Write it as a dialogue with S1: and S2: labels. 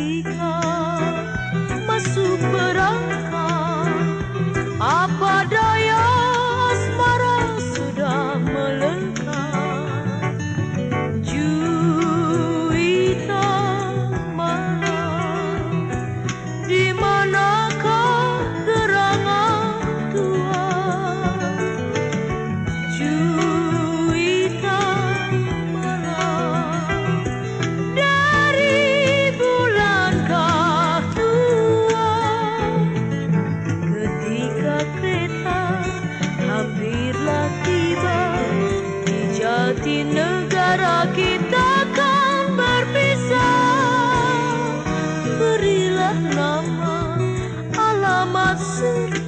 S1: lihat masuk berangkat apa di negara kita kan berpisah. Berilah nama alamat surga